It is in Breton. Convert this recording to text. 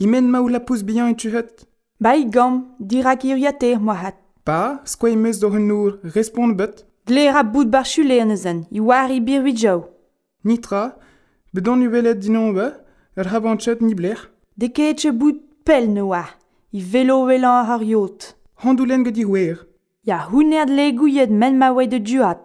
Imen ma ou la pouz bihan e tuhet Ba i gam, dira ki ur yater moa hat. Pa, skoa emeus d'or un nour, respond bet Gler a bout bar chule an ezen, i war i bir jau. Nitra, bedon u velet dinan be, ur habantet ni bler. De ket e bout pel ne oa, i velo velan ar yot. Handoulen gedi wer. Ya houner de le gouillet men ma oe de duat.